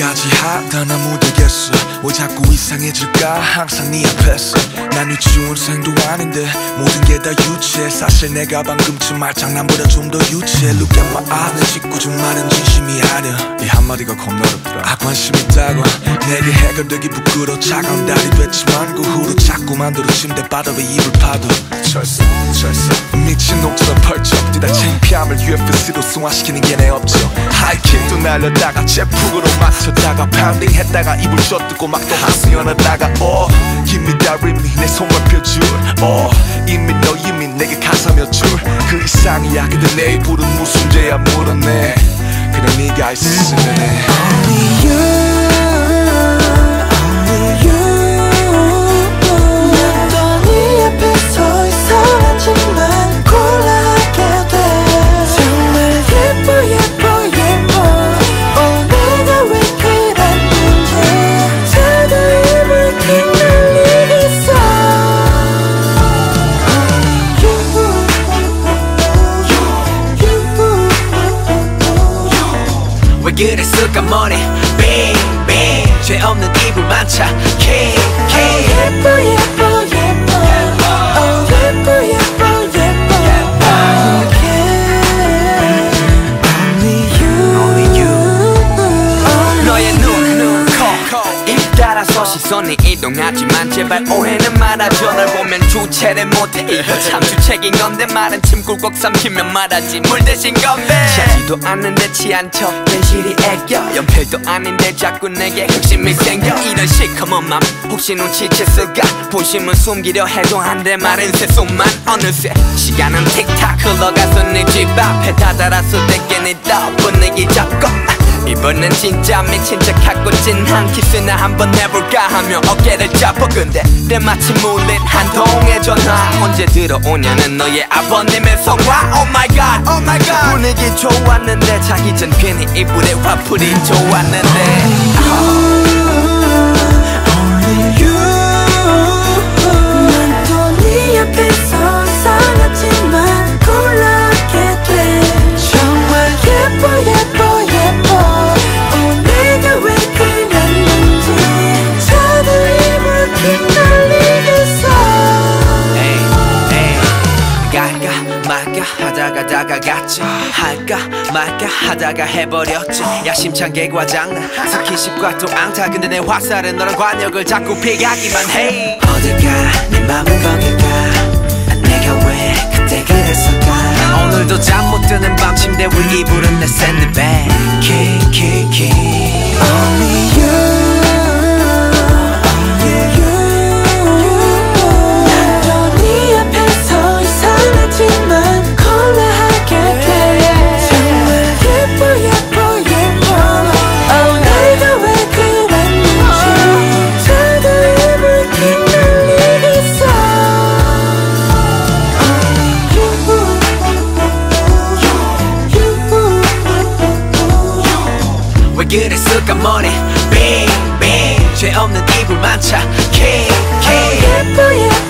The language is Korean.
지금까지 하다 나 못하겠어. 이상해질까? 항상 네 앞에서 난 유치원 생도 아닌데 모든 게 다 유치해. 사실 내가 방금쯤 말장난보다 좀 더 유치해. Look at my eye 내 짓궂은 말은 진심이 아니야. 이 한마디가 겁나 어렵더라. 아 관심 있다고 내게 해가 되기 부끄러 차가운 달이 됐지만 그 후로 자꾸만 들어 침대 바닥 에 입을 파도. 철새 철새. 미친 옥처럼 펄쩍 뛰다. 창피함을 UFC로 승화시키는 게 내 업적. 하이킥도 날려다가 제폭으로 맞췄다가 파운딩 했다가 입을 젖뜨고 막 어. Give me that rhythm 내 손만 펴줄. 어 이미 너 이미 내게 가사 몇줄그 이상이야 근데 내 입으로는 무슨 죄야 물었네. 그냥 네가 있으면 해 Only you 왜 그랬을까 머리 빙빙 죄 없는 이불 만차. King king 시선이 이동하지만 제발 오해는 말아줘 널 보면 주체를 못해. 이거 참 주책인 건데 말은 침 꿀꺽 삼키면 말하지. 물 대신 건배. 취하지도 않는데 취한 척 괜시리 애껴 연필도 아닌데 자꾸 내게 흑심이 생겨. 이런 시커먼 맘 혹시 눈치챘을까 본심은 숨기려 해도 안돼 마른 새손만. 어느새 시간은 틱탁 흘러가서 네 집 앞에 네 분위기 잡고 이번엔 진짜 미친 척하고 진한 키스나 한번 해볼까 하며 어깨를 잡고 근데 때마침 울린 한 통의 전화. 언제 들어오냐는 너의 아버님의 성화 Oh my god, oh my god. 분위기 좋았는데 자기 전 괜히 이불에 화풀이 좋았는데. Only 할까 말까 하다가 해버렸지. 야심찬 과장난 스킨십과 또 앙타. 근데 내 화살은 너랑 관역을 자꾸 피하기만 해. 어딜까? 내 맘은 거길까? 아, 내가 왜 그때 그랬을까? 오늘도 잠 못 드는 밤 침대 위 이불은 내 샌드백. 키키키 그랬을까 뭐니? 빙빙 죄 없는 이불 만차. 킹킹 어, 예뻐 예뻐.